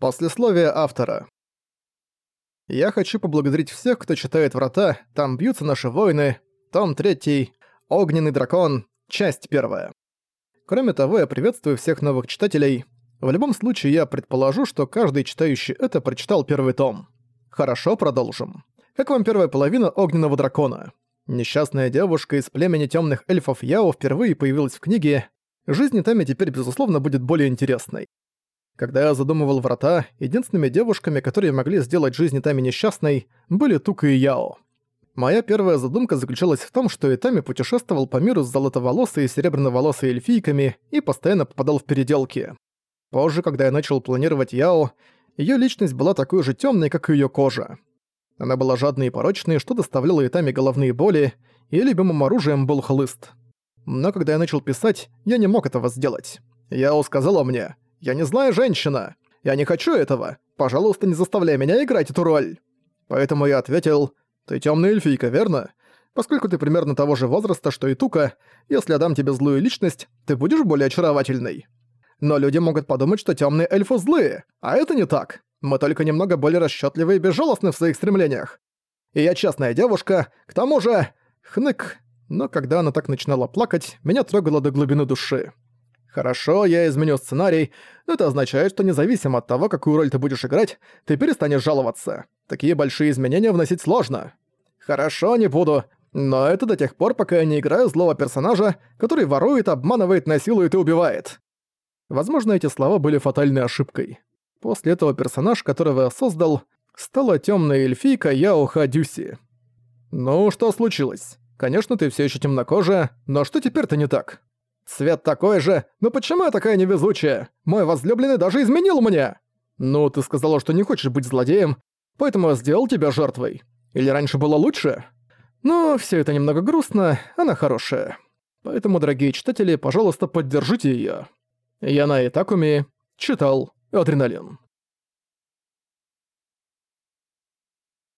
Послесловие автора. Я хочу поблагодарить всех, кто читает «Врата», там бьются наши воины, том 3, «Огненный дракон», часть 1. Кроме того, я приветствую всех новых читателей. В любом случае, я предположу, что каждый читающий это прочитал первый том. Хорошо, продолжим. Как вам первая половина «Огненного дракона»? Несчастная девушка из племени темных эльфов Яо впервые появилась в книге. Жизнь Тами теперь, безусловно, будет более интересной. Когда я задумывал врата, единственными девушками, которые могли сделать жизнь Итами несчастной, были Тука и Яо. Моя первая задумка заключалась в том, что Итами путешествовал по миру с золотоволосой и серебряноволосой эльфийками и постоянно попадал в переделки. Позже, когда я начал планировать Яо, ее личность была такой же темной, как и ее кожа. Она была жадной и порочной, что доставляло Итами головные боли, и любимым оружием был хлыст. Но когда я начал писать, я не мог этого сделать. Яо сказала мне «Я не знаю, женщина! Я не хочу этого! Пожалуйста, не заставляй меня играть эту роль!» Поэтому я ответил «Ты тёмная эльфийка, верно? Поскольку ты примерно того же возраста, что и Тука, если я дам тебе злую личность, ты будешь более очаровательной. Но люди могут подумать, что тёмные эльфы злые, а это не так. Мы только немного более расчётливы и безжалостны в своих стремлениях. И я честная девушка, к тому же... Хнык. Но когда она так начинала плакать, меня трогало до глубины души. Хорошо, я изменю сценарий, но это означает, что независимо от того, какую роль ты будешь играть, ты перестанешь жаловаться. Такие большие изменения вносить сложно. Хорошо, не буду. Но это до тех пор, пока я не играю злого персонажа, который ворует, обманывает, насилует и убивает. Возможно, эти слова были фатальной ошибкой. После этого персонаж, которого я создал, стала темная эльфийка Яо Хадюси. Ну, что случилось? Конечно, ты все еще темнокожая, но что теперь-то не так? Цвет такой же, но почему я такая невезучая? Мой возлюбленный даже изменил мне! Ну, ты сказала, что не хочешь быть злодеем, поэтому я сделал тебя жертвой. Или раньше было лучше? Но все это немного грустно, она хорошая. Поэтому, дорогие читатели, пожалуйста, поддержите её. Я на Итакуми читал «Адреналин».